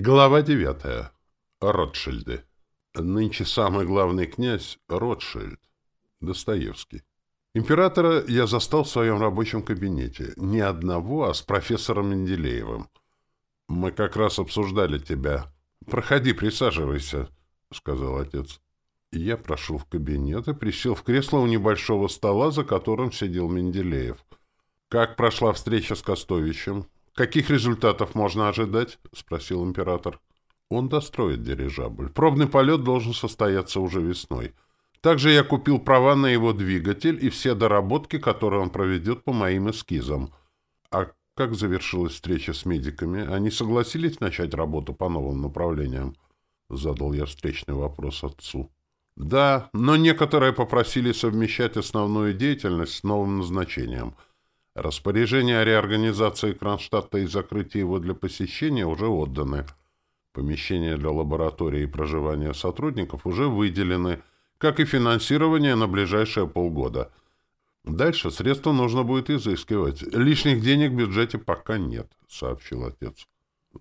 Глава девятая. Ротшильды. Нынче самый главный князь Ротшильд. Достоевский. Императора я застал в своем рабочем кабинете. Не одного, а с профессором Менделеевым. Мы как раз обсуждали тебя. Проходи, присаживайся, сказал отец. Я прошел в кабинет и присел в кресло у небольшого стола, за которым сидел Менделеев. Как прошла встреча с Костовичем? «Каких результатов можно ожидать?» — спросил император. «Он достроит дирижабль. Пробный полет должен состояться уже весной. Также я купил права на его двигатель и все доработки, которые он проведет по моим эскизам. А как завершилась встреча с медиками? Они согласились начать работу по новым направлениям?» — задал я встречный вопрос отцу. «Да, но некоторые попросили совмещать основную деятельность с новым назначением — Распоряжения о реорганизации Кронштадта и закрытии его для посещения уже отданы. Помещения для лаборатории и проживания сотрудников уже выделены, как и финансирование на ближайшие полгода. Дальше средства нужно будет изыскивать. Лишних денег в бюджете пока нет, сообщил отец.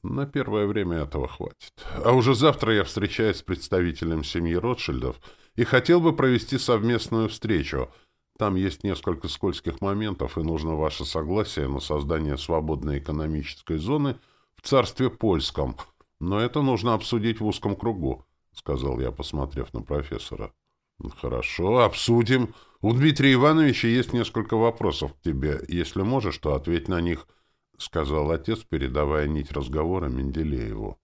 На первое время этого хватит. А уже завтра я встречаюсь с представителем семьи Ротшильдов и хотел бы провести совместную встречу – там есть несколько скользких моментов, и нужно ваше согласие на создание свободной экономической зоны в царстве польском. Но это нужно обсудить в узком кругу, — сказал я, посмотрев на профессора. — Хорошо, обсудим. У Дмитрия Ивановича есть несколько вопросов к тебе. Если можешь, то ответь на них, — сказал отец, передавая нить разговора Менделееву.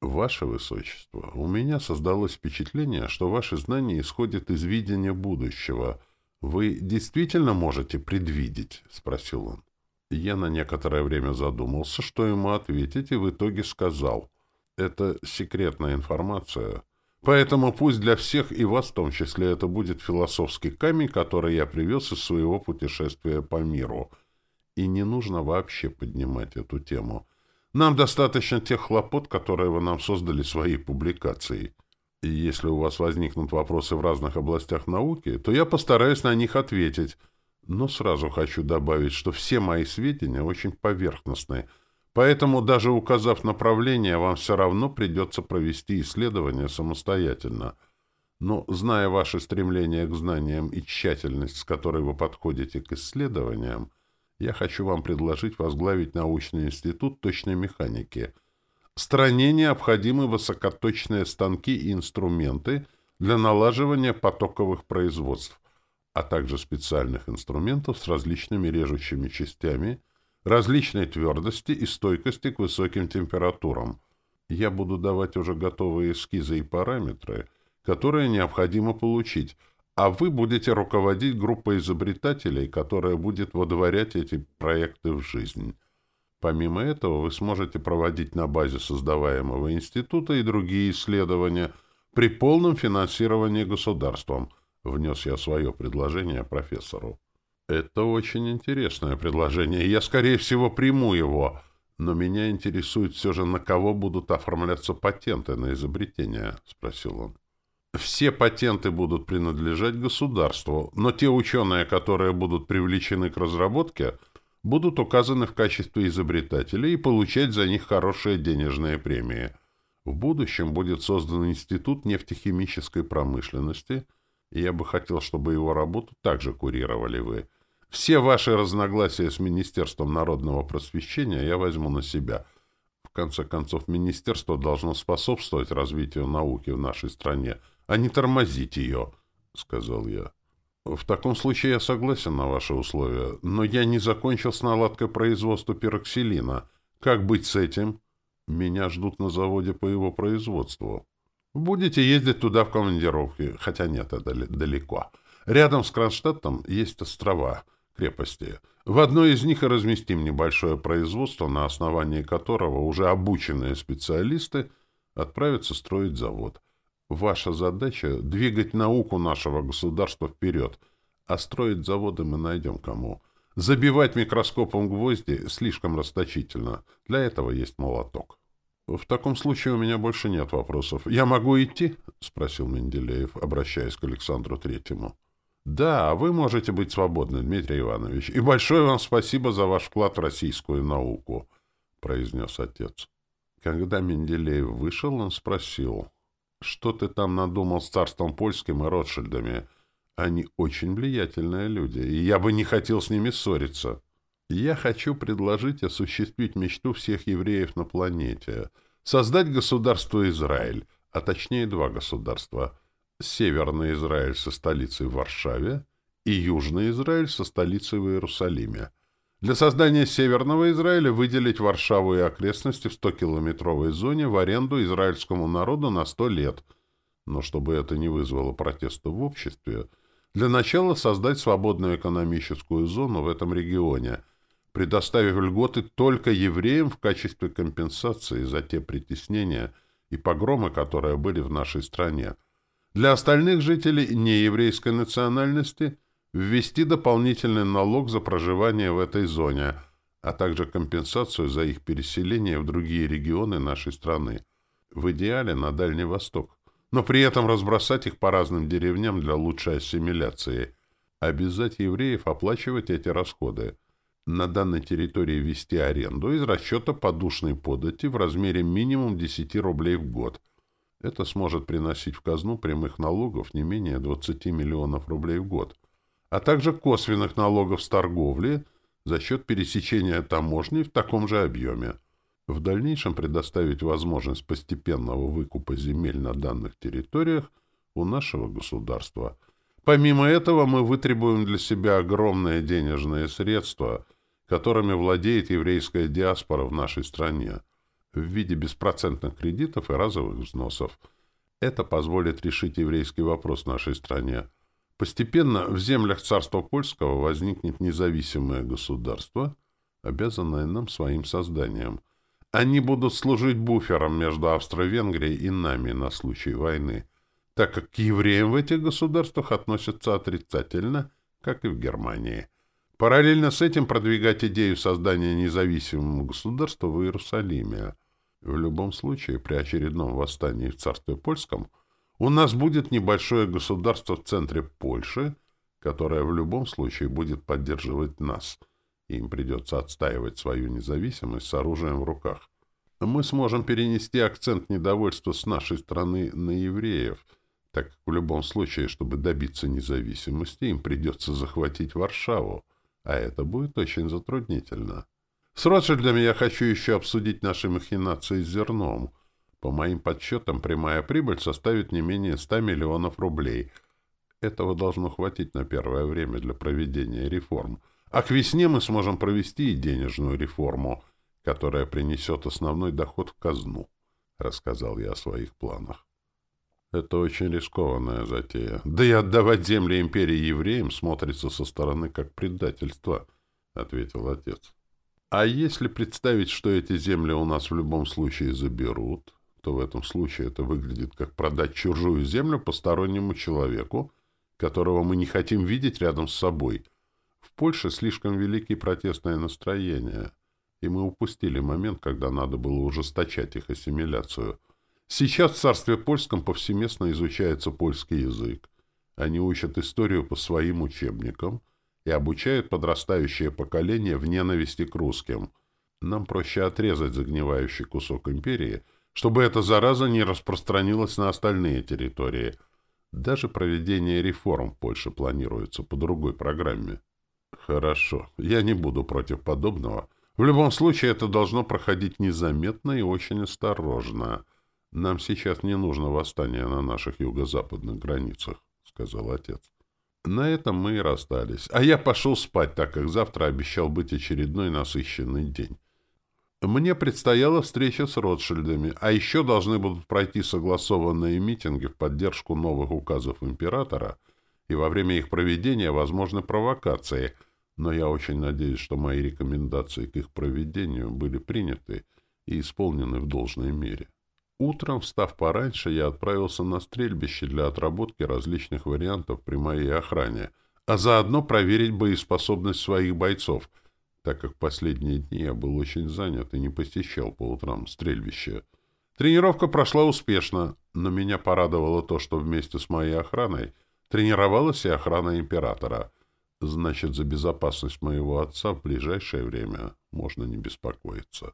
«Ваше Высочество, у меня создалось впечатление, что ваши знания исходят из видения будущего, «Вы действительно можете предвидеть?» — спросил он. Я на некоторое время задумался, что ему ответить, и в итоге сказал. «Это секретная информация. Поэтому пусть для всех и вас в том числе это будет философский камень, который я привез из своего путешествия по миру. И не нужно вообще поднимать эту тему. Нам достаточно тех хлопот, которые вы нам создали своей публикацией» если у вас возникнут вопросы в разных областях науки, то я постараюсь на них ответить. Но сразу хочу добавить, что все мои сведения очень поверхностные, поэтому даже указав направление, вам все равно придется провести исследование самостоятельно. Но, зная ваше стремление к знаниям и тщательность, с которой вы подходите к исследованиям, я хочу вам предложить возглавить научный институт точной механики – Стране необходимы высокоточные станки и инструменты для налаживания потоковых производств, а также специальных инструментов с различными режущими частями, различной твердости и стойкости к высоким температурам. Я буду давать уже готовые эскизы и параметры, которые необходимо получить, а вы будете руководить группой изобретателей, которая будет водворять эти проекты в жизнь. Помимо этого, вы сможете проводить на базе создаваемого института и другие исследования при полном финансировании государством, внес я свое предложение профессору. Это очень интересное предложение. Я, скорее всего, приму его, но меня интересует все же, на кого будут оформляться патенты на изобретение, спросил он. Все патенты будут принадлежать государству, но те ученые, которые будут привлечены к разработке – будут указаны в качестве изобретателей и получать за них хорошие денежные премии. В будущем будет создан Институт нефтехимической промышленности, и я бы хотел, чтобы его работу также курировали вы. Все ваши разногласия с Министерством народного просвещения я возьму на себя. В конце концов, министерство должно способствовать развитию науки в нашей стране, а не тормозить ее, — сказал я. В таком случае я согласен на ваши условия, но я не закончил с наладкой производства пироксилина. Как быть с этим? Меня ждут на заводе по его производству. Будете ездить туда в командировке, хотя нет, это далеко. Рядом с Кронштадтом есть острова, крепости. В одной из них и разместим небольшое производство, на основании которого уже обученные специалисты отправятся строить завод. Ваша задача — двигать науку нашего государства вперед, а строить заводы мы найдем кому. Забивать микроскопом гвозди слишком расточительно. Для этого есть молоток. «В таком случае у меня больше нет вопросов. Я могу идти?» — спросил Менделеев, обращаясь к Александру Третьему. «Да, вы можете быть свободны, Дмитрий Иванович, и большое вам спасибо за ваш вклад в российскую науку», — произнес отец. Когда Менделеев вышел, он спросил, что ты там надумал с царством польским и Ротшильдами? Они очень влиятельные люди, и я бы не хотел с ними ссориться. Я хочу предложить осуществить мечту всех евреев на планете. Создать государство Израиль, а точнее два государства. Северный Израиль со столицей в Варшаве и Южный Израиль со столицей в Иерусалиме. Для создания Северного Израиля выделить Варшаву и окрестности в 100-километровой зоне в аренду израильскому народу на 100 лет. Но чтобы это не вызвало протеста в обществе, для начала создать свободную экономическую зону в этом регионе, предоставив льготы только евреям в качестве компенсации за те притеснения и погромы, которые были в нашей стране. Для остальных жителей нееврейской национальности – ввести дополнительный налог за проживание в этой зоне, а также компенсацию за их переселение в другие регионы нашей страны, в идеале на Дальний Восток, но при этом разбросать их по разным деревням для лучшей ассимиляции, обязать евреев оплачивать эти расходы, на данной территории вести аренду из расчета подушной подати в размере минимум 10 рублей в год. Это сможет приносить в казну прямых налогов не менее 20 миллионов рублей в год – а также косвенных налогов с торговли за счет пересечения таможни в таком же объеме. В дальнейшем предоставить возможность постепенного выкупа земель на данных территориях у нашего государства. Помимо этого мы вытребуем для себя огромные денежные средства, которыми владеет еврейская диаспора в нашей стране в виде беспроцентных кредитов и разовых взносов. Это позволит решить еврейский вопрос в нашей стране – Постепенно в землях царства польского возникнет независимое государство, обязанное нам своим созданием. Они будут служить буфером между Австро-Венгрией и нами на случай войны, так как к евреям в этих государствах относятся отрицательно, как и в Германии. Параллельно с этим продвигать идею создания независимого государства в Иерусалиме. В любом случае, при очередном восстании в царстве польском – у нас будет небольшое государство в центре Польши, которое в любом случае будет поддерживать нас. Им придется отстаивать свою независимость с оружием в руках. Мы сможем перенести акцент недовольства с нашей страны на евреев, так как в любом случае, чтобы добиться независимости, им придется захватить Варшаву, а это будет очень затруднительно. С Ротшильдами я хочу еще обсудить наши махинации с зерном — по моим подсчетам, прямая прибыль составит не менее 100 миллионов рублей. Этого должно хватить на первое время для проведения реформ. А к весне мы сможем провести и денежную реформу, которая принесет основной доход в казну, — рассказал я о своих планах. Это очень рискованная затея. Да и отдавать земли империи евреям смотрится со стороны как предательство, — ответил отец. А если представить, что эти земли у нас в любом случае заберут, то в этом случае это выглядит как продать чужую землю постороннему человеку, которого мы не хотим видеть рядом с собой. В Польше слишком велики протестные настроения, и мы упустили момент, когда надо было ужесточать их ассимиляцию. Сейчас в царстве польском повсеместно изучается польский язык. Они учат историю по своим учебникам и обучают подрастающее поколение в ненависти к русским. Нам проще отрезать загнивающий кусок империи – чтобы эта зараза не распространилась на остальные территории. Даже проведение реформ в Польше планируется по другой программе. Хорошо, я не буду против подобного. В любом случае, это должно проходить незаметно и очень осторожно. Нам сейчас не нужно восстание на наших юго-западных границах, — сказал отец. На этом мы и расстались. А я пошел спать, так как завтра обещал быть очередной насыщенный день. Мне предстояла встреча с Ротшильдами, а еще должны будут пройти согласованные митинги в поддержку новых указов императора, и во время их проведения возможны провокации, но я очень надеюсь, что мои рекомендации к их проведению были приняты и исполнены в должной мере. Утром, встав пораньше, я отправился на стрельбище для отработки различных вариантов при моей охране, а заодно проверить боеспособность своих бойцов — так как в последние дни я был очень занят и не посещал по утрам стрельбище. Тренировка прошла успешно, но меня порадовало то, что вместе с моей охраной тренировалась и охрана императора. Значит, за безопасность моего отца в ближайшее время можно не беспокоиться.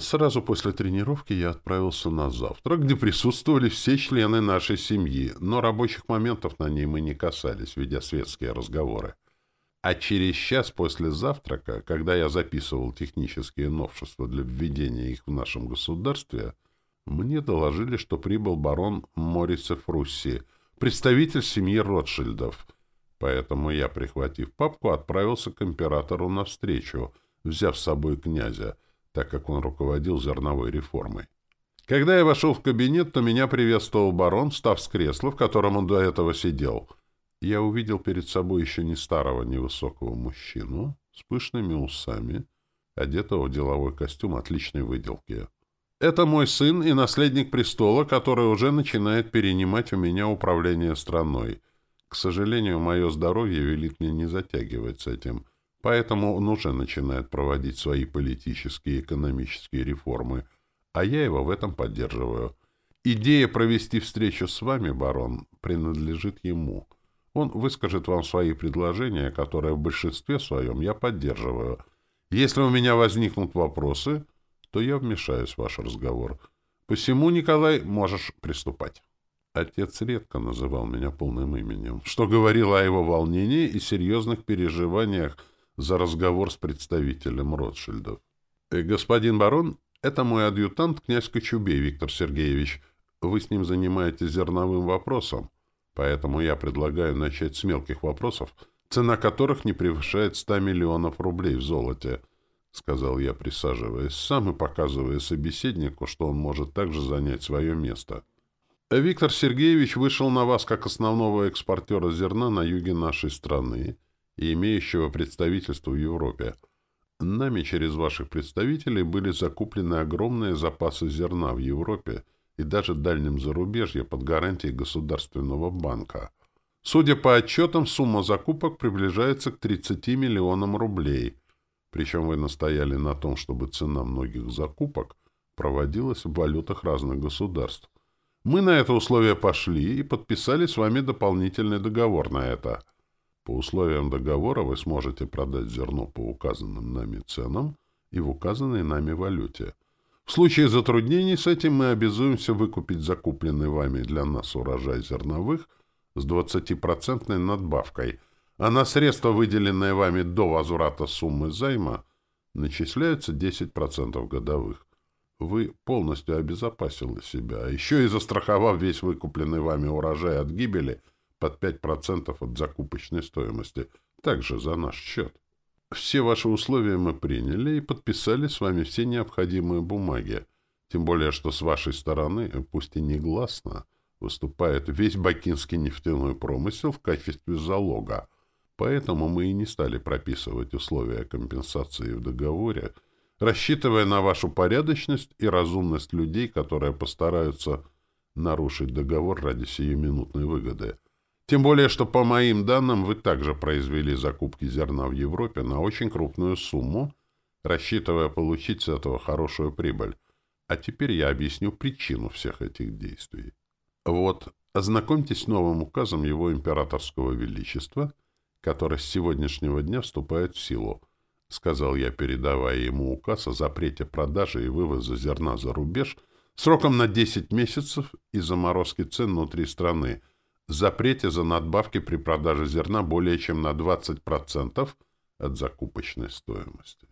Сразу после тренировки я отправился на завтрак, где присутствовали все члены нашей семьи, но рабочих моментов на ней мы не касались, ведя светские разговоры. А через час после завтрака, когда я записывал технические новшества для введения их в нашем государстве, мне доложили, что прибыл барон Морисов Русси, представитель семьи Ротшильдов. Поэтому я, прихватив папку, отправился к императору навстречу, взяв с собой князя, так как он руководил зерновой реформой. Когда я вошел в кабинет, то меня приветствовал барон, встав с кресла, в котором он до этого сидел — я увидел перед собой еще не старого невысокого мужчину с пышными усами, одетого в деловой костюм отличной выделки. Это мой сын и наследник престола, который уже начинает перенимать у меня управление страной. К сожалению, мое здоровье велит мне не затягивать с этим, поэтому он уже начинает проводить свои политические и экономические реформы, а я его в этом поддерживаю. Идея провести встречу с вами, барон, принадлежит ему. Он выскажет вам свои предложения, которые в большинстве своем я поддерживаю. Если у меня возникнут вопросы, то я вмешаюсь в ваш разговор. Посему, Николай, можешь приступать. Отец редко называл меня полным именем, что говорило о его волнении и серьезных переживаниях за разговор с представителем Ротшильдов. Э, «Господин барон, это мой адъютант, князь Кочубей Виктор Сергеевич. Вы с ним занимаетесь зерновым вопросом. Поэтому я предлагаю начать с мелких вопросов, цена которых не превышает 100 миллионов рублей в золоте, — сказал я, присаживаясь сам и показывая собеседнику, что он может также занять свое место. Виктор Сергеевич вышел на вас как основного экспортера зерна на юге нашей страны и имеющего представительство в Европе. Нами через ваших представителей были закуплены огромные запасы зерна в Европе — и даже дальнем зарубежье под гарантией государственного банка. Судя по отчетам, сумма закупок приближается к 30 миллионам рублей. Причем вы настояли на том, чтобы цена многих закупок проводилась в валютах разных государств. Мы на это условие пошли и подписали с вами дополнительный договор на это. По условиям договора вы сможете продать зерно по указанным нами ценам и в указанной нами валюте – в случае затруднений с этим мы обязуемся выкупить закупленный вами для нас урожай зерновых с 20% надбавкой, а на средства, выделенные вами до возврата суммы займа, начисляются 10% годовых. Вы полностью обезопасили себя, а еще и застраховав весь выкупленный вами урожай от гибели под 5% от закупочной стоимости, также за наш счет все ваши условия мы приняли и подписали с вами все необходимые бумаги. Тем более, что с вашей стороны, пусть и негласно, выступает весь бакинский нефтяной промысел в качестве залога. Поэтому мы и не стали прописывать условия компенсации в договоре, рассчитывая на вашу порядочность и разумность людей, которые постараются нарушить договор ради сиюминутной выгоды – тем более, что, по моим данным, вы также произвели закупки зерна в Европе на очень крупную сумму, рассчитывая получить с этого хорошую прибыль. А теперь я объясню причину всех этих действий. Вот, ознакомьтесь с новым указом его императорского величества, который с сегодняшнего дня вступает в силу, сказал я, передавая ему указ о запрете продажи и вывоза зерна за рубеж сроком на 10 месяцев и заморозке цен внутри страны – запрете за надбавки при продаже зерна более чем на 20% от закупочной стоимости.